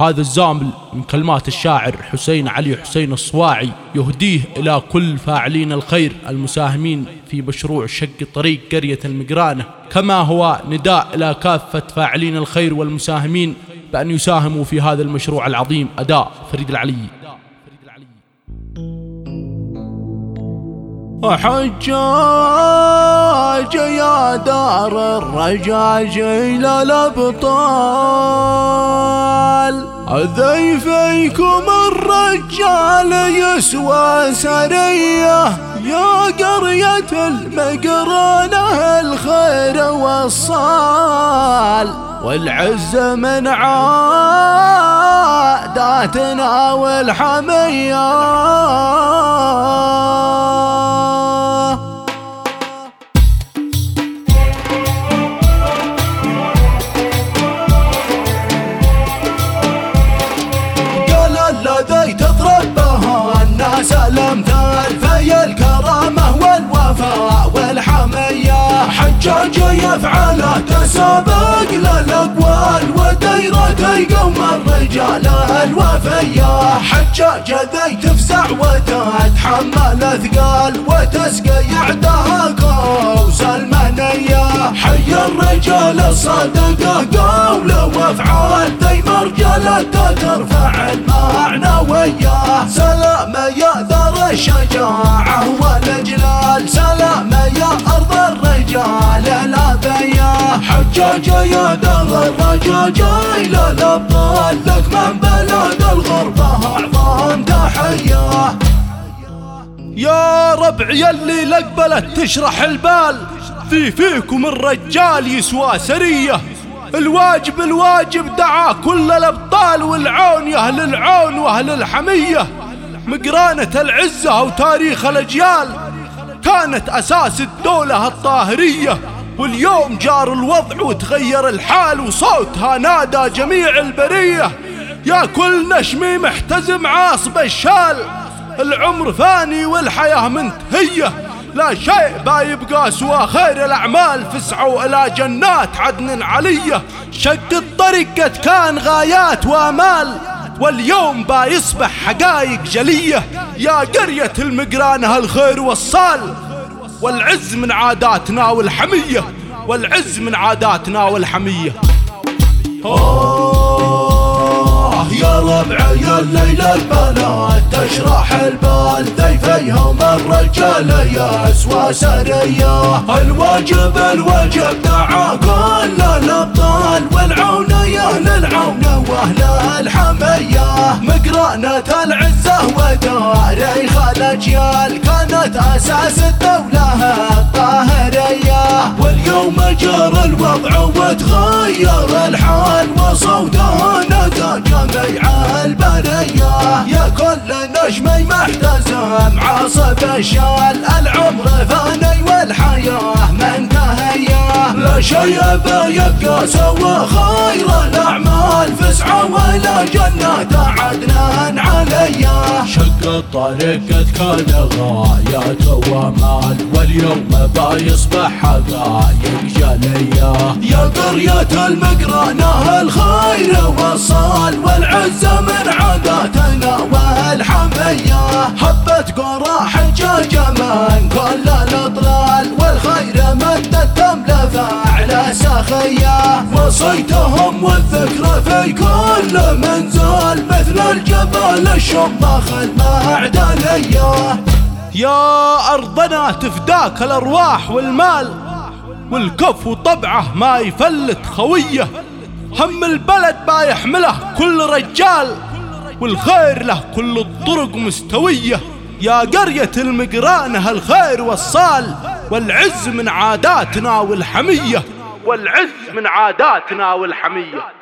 هذا الزامل من كلمات الشاعر حسين علي حسين الصواعي يهديه إلى كل فاعلين الخير المساهمين في مشروع شق طريق قرية المقرانة. كما هو نداء إلى كافة فاعلين الخير والمساهمين بأن يساهموا في هذا المشروع العظيم. أداء فريد العلي. حجاج يا دار الرجاج إلى الأبطال. ذيفيكم الرجال يسوى سرية يا قرية المقرانة الخير والصال. والعز من عاداتنا والحمية. والوفاء والحميه حجاج يفعل تسابق للاقوال وديرة قوم الرجال الوفيه حجاج ذي تفزع وتتحمل أثقال وتسقي اعداها قوس المنية. حي الرجال الصدقه قول وأفعال ذي مرجله ترفع المعنويه سلام يا ذر الشجاعة والجلال سلام يا أرض الرجال الأبية حجاج يا در الرجاج إلى الأبطال لك من بلاد الغربة أعظم تحية. يا ربع يلي لقبلت تشرح البال. في فيكم الرجال يسوى سرية. الواجب الواجب دعا كل الأبطال والعون يا أهل العون وأهل الحمية. مقرانة العزة وتاريخ الأجيال. كانت أساس الدولة الطاهرية. واليوم جار الوضع وتغير الحال وصوتها نادى جميع البرية. يا كل نشمي محتزم عاصب الشال. العمر فاني والحياة منتهية. لا شيء بايبقى سوى خير الأعمال. فسعوا إلى جنات عدن علية. شق الطريق كان غايات وأمال. واليوم بايصبح حقايق جلية. يا قرية المقرانة الخير والصال والعز من عاداتنا والحمية. والعز من عاداتنا والحمية. آه يا ربع يا الليل البنات تشرح البال. ذيفيهم الرجال يا اسوى سرية الواجب الواجب دعا كل الأبطال. والعون مقرانة العزة وداري الاجيال كانت أساس الدولة الطاهرية. واليوم جرى الوضع وتغير الحال وصوتها ندى جميع البرية. يا كل نجمي محتزم عاصف الشال العمر فاني والحياة. لا شيء يبقى سوى خير الأعمال. فسعى ولا جنات عدنان عليا شق الطريق قد كان غايات ومال واليوم بايصبح حقايق جلية. يا قرية المقرانة الخير والصال والعزة من عاداتنا والحمية. حبة قرى حجاجة من سخية وصيتهم والذكرى في كل منزل مثل الجبل الشمخ المعدنية يا أرضنا تفداك الأرواح والمال والكف وطبعه ما يفلت خويه. هم البلد ما يحمله كل رجال والخير له كل الطرق مستوية. يا قرية المقرانة الخير والصال والعز من عاداتنا والحمية. والعز من عاداتنا والحمية.